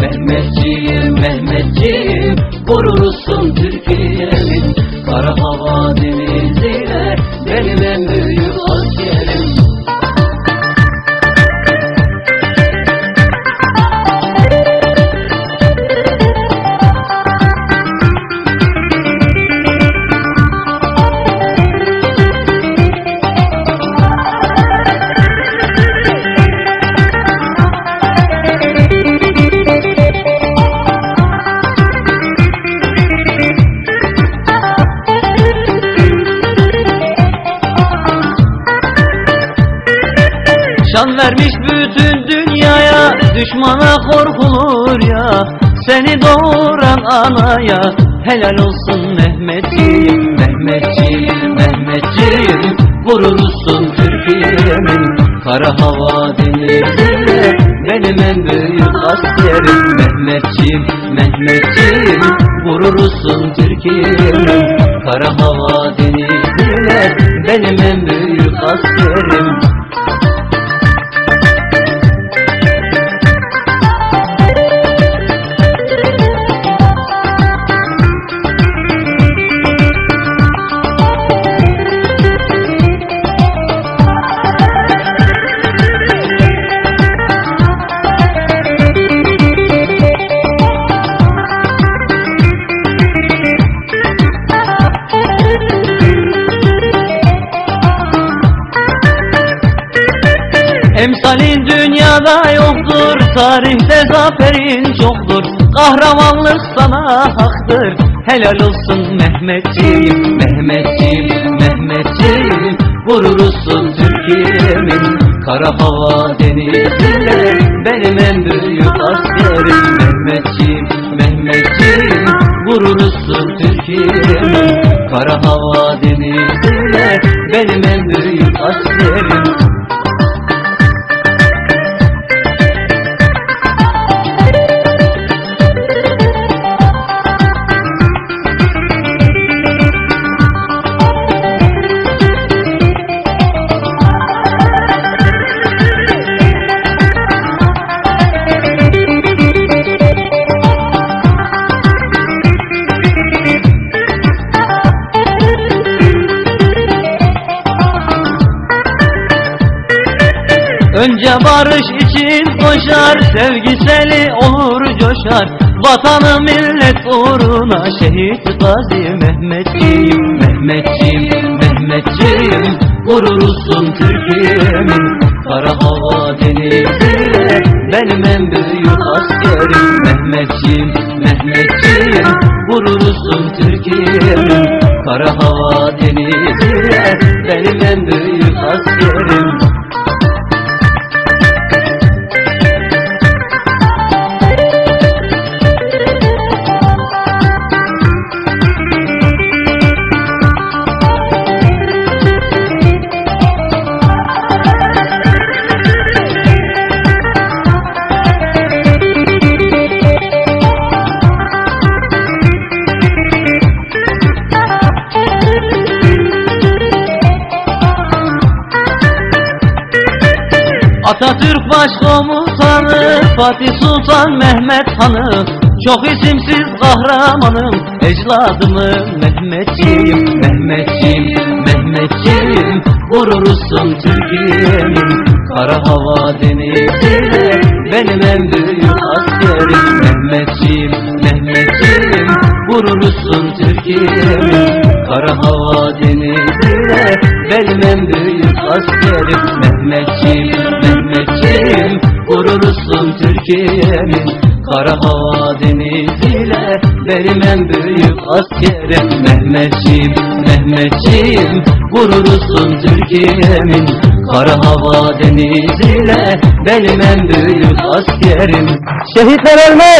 Mehmetciğim, Mehmetciğim Vurursun Türkiye'nin. Kara hava deniziyle Benim en Şan vermiş bütün dünyaya Düşmana korkulur ya. Seni doğuran anaya Helal olsun Mehmetciğim Mehmetciğim, Mehmetciğim. Vurursun Türkiye'nin Kara hava deniziyle Benim en büyük askerim Mehmetciğim, Mehmetciğim. Vurursun Türkiye'nin Kara hava deniziyle Benim en büyük askerim dünyada yoktur Tarihte zaferin çoktur. Kahramanlık sana haktır Helal olsun Mehmetciğim Mehmetciğim, Mehmetciğim Vurursun Türkiye'min Kara hava deniziyle Benim en büyük askerim Mehmetciğim, Mehmetciğim Vurursun Türkiye'min Kara hava deniziyle Önce barış için koşar Sevgiseli olur coşar. Vatanı millet uğruna Şehit Gazi Mehmetciğim Mehmetciğim, Mehmetciğim Vurursun Türkiye'min Kara hava deniziyle Benim en büyük askerim Mehmetciğim, Mehmetciğim Vurursun Türkiye'min Kara hava deniziyle Benim en büyük Atatürk başkomutanı Fatih Sultan Mehmet Hanım Çok isimsiz kahramanım Ecdadımın Mehmetçiyim Mehmetciğim, Mehmetciğim Vurursun Türkiye'nin Kara hava deniziyle Benim en büyük askerim Mehmetciğim, Mehmetciğim Vurursun Türkiye'nin Kara hava deniziyle Benim en büyük askerim Vurursun Türkiye'nin Kara hava deniziyle Benim en büyük askerim Mehmetciğim, Mehmetciğim Vurursun Türkiye'min Kara hava deniziyle Benim en büyük askerim. Şehitler ölmez